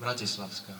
Bratislavská.